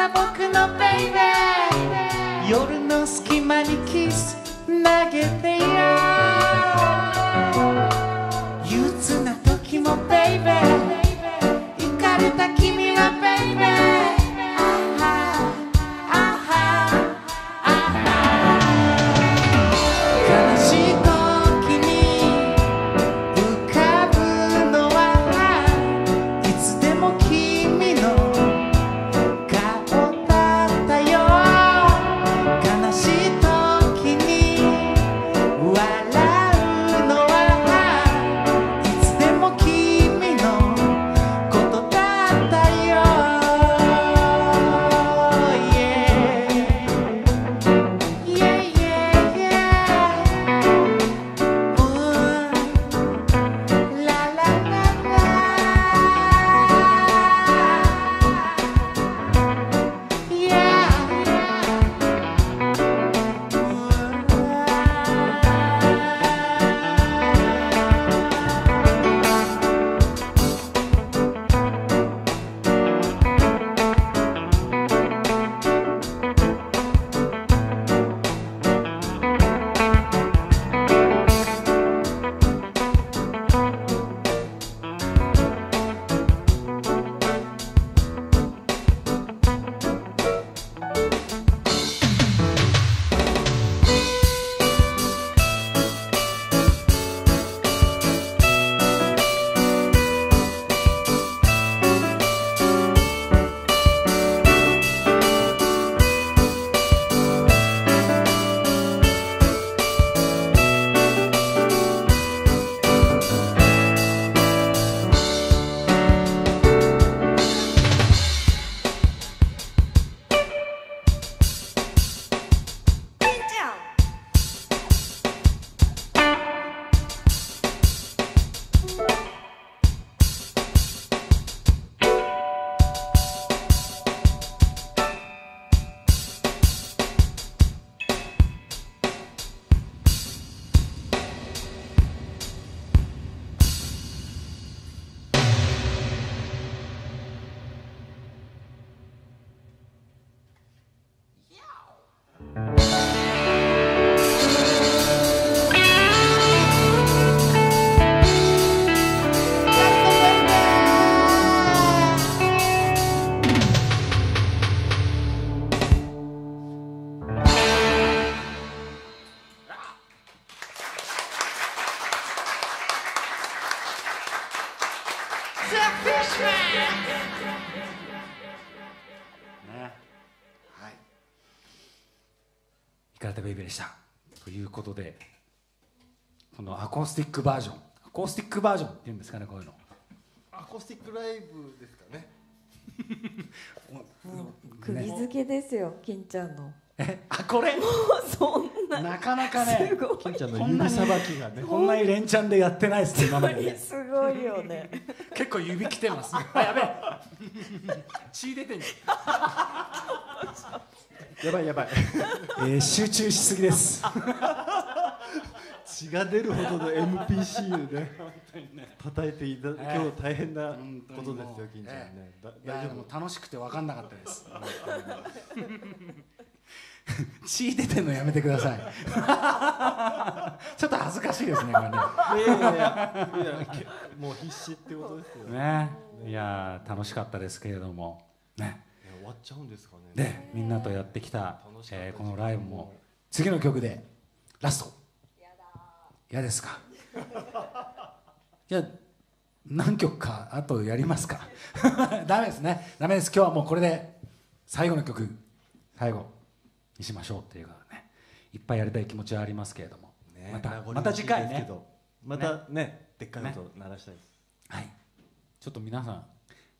が僕のベイベー。夜の隙間にキス投げてやね。はい。イカれたベイベーでした。ということでこのアコースティックバージョン。アコースティックバージョンっていうんですかねこういうの。アコースティックライブですかね。釘付けですよ金ちゃんのえ？あこれ？そんな。なかなかねすごい。金ちゃんの指さばきがねこんなに連チャンでやってないですね今までね。すごいよね。結構指きてます。ね あやべえ。血出てんじやばいやばい。えー集中しすぎです。血が出るほどの MPC でね叩いていたええ今日大変なことですもうよ金ちゃんね。大丈夫？も楽しくて分かんなかったです 血出てんのやめてください。ちょっと恥ずかしいですねこれね。いやいやいやもう必死ってことですよね。ね。いやー楽しかったですけれども。ね。終わっちゃうんですかね。でみんなとやってきた、えーこのライブも。次の曲でラスト。嫌ですか？いや何曲かあとやりますか？ダメですね。ダメです。今日はもうこれで最後の曲。最後にしましょうっていうかねいっぱいやりたい気持ちはありますけれども、ねまたまた次回ね。惜しいですけどまたね。でっかい音鳴らしたいです。はい。ちょっと皆さん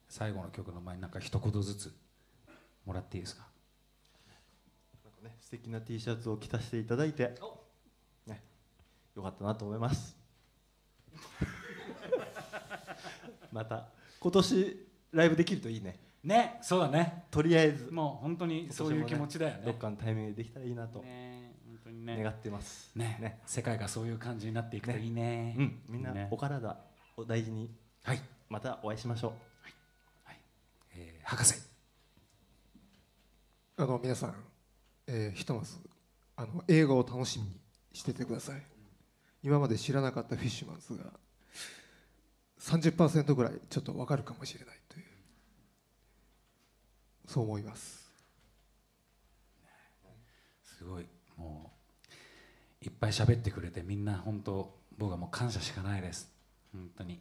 最後の曲の前になんか一言ずつもらっていいですか？なんかね素敵な T シャツを着させていただいてねよかったなと思います。また今年ライブできるといいねねそうだね。とりあえず。もう本当にそういう気持ちだよね。どっかのタイミングでできたらいいなとね本当にね。願ってます。ねね。世界がそういう感じになっていくといいね。うんみんなね。お体お大事にはい、またお会いしましょう。えー博士。あの皆さん、えーひとまずあの映画を楽しみにしててください。今まで知らなかったフィッシュマンズが30%ぐらいちょっと分かるかもしれないというそう思います。すごい。もういっぱい喋ってくれてみんな本当僕はもう感謝しかないです。本当に。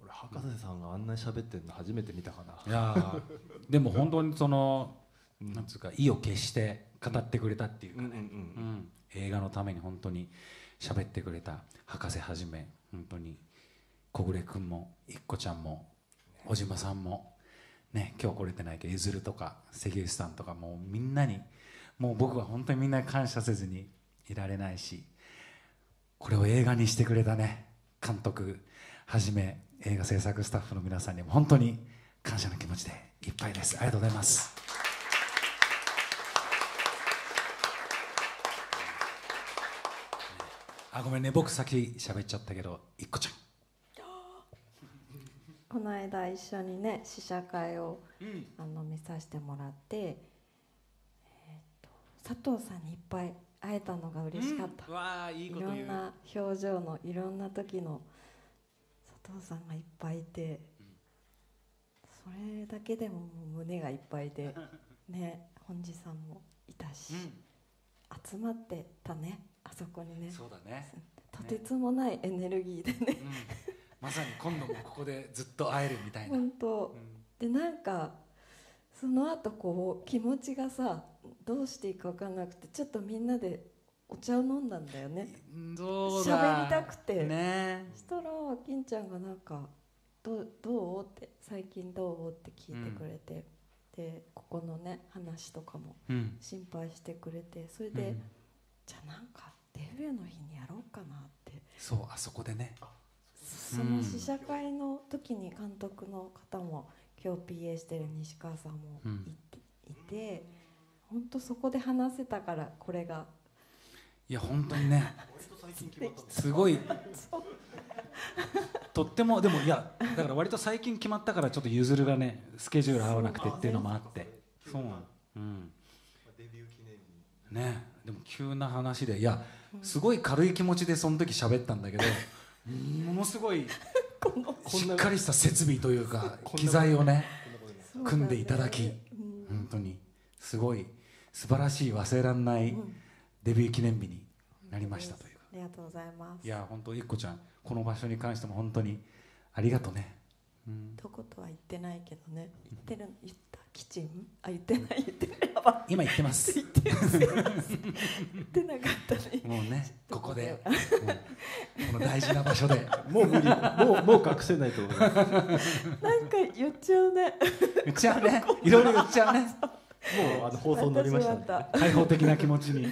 俺博士さんがあんなに喋ってるの初めて見たかな。いやーでも本当にその、なんつうか意を決して語ってくれたっていうかね、うんうんうん映画のために本当に喋ってくれた。博士はじめ本当に小暮君もいっこちゃんも小島さんもね今日来れてないけどゆずるとか関口さんとかもうみんなにもう僕は本当にみんなに感謝せずにいられないしこれを映画にしてくれたね監督はじめ映画制作スタッフの皆さんにも本当に感謝の気持ちでいっぱいです。ありがとうございます。あごめんね僕先喋っちゃったけどいっこちゃん。この間一緒にね試写会を、あの見させてもらって、えー、と佐藤さんにいっぱい会えたのが嬉しかった、わあいいろんな表情のいろんな時の佐藤さんがいっぱいいて、それだけでも胸がいっぱいで ね本地さんもいたし、集まってたねあそこにね。そうだね、とてつもないエネルギーでね。うん、まさに今度もここでずっと会えるみたいな、本当。でなんかその後こう気持ちがさどうしていいか分かんなくてちょっとみんなでお茶を飲んだんだよね。どうだ。喋りたくて。ね。そしたら金ちゃんがなんか「どうどう?」って「最近どう?」って聞いてくれて、でここのね話とかもうん。心配してくれて。それで、うん。じゃあなんかデビューの日にやろうかなって。そうあそこでねその試写会の時に監督の方も今日 PA してる西川さんもうん。いて,、いて本当そこで話せたからこれが。いや本当にね。すごい。とってもでもいやだから割と最近決まったからちょっとゆずるがねスケジュール合わなくてっていうのもあって。そうなのうん。ね。でも急な話でいやすごい軽い気持ちでその時喋ったんだけど ものすごい しっかりした設備というか 機材をね組んでいただきうん。本当にすごい素晴らしい忘れられないデビュー記念日になりましたというか。ありがとうございます。いや本当いっこちゃんこの場所に関しても本当にありがとうね、うん、どことは言ってないけどね。言ってる言ったキッチンあ言ってない言ってない。今言ってます。言ってなかったね。もうねここで。もうこの大事な場所で。もう無理。もうもう隠せないと思いますなんか言っちゃうね言っちゃうねいろいろ言っちゃうねもうあの放送になりましたね開放的な気持ちに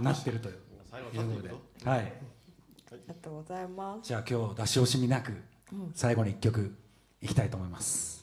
なってるということではいありがとうございますじゃあ今日出し惜しみなく最後に一曲いきたいと思います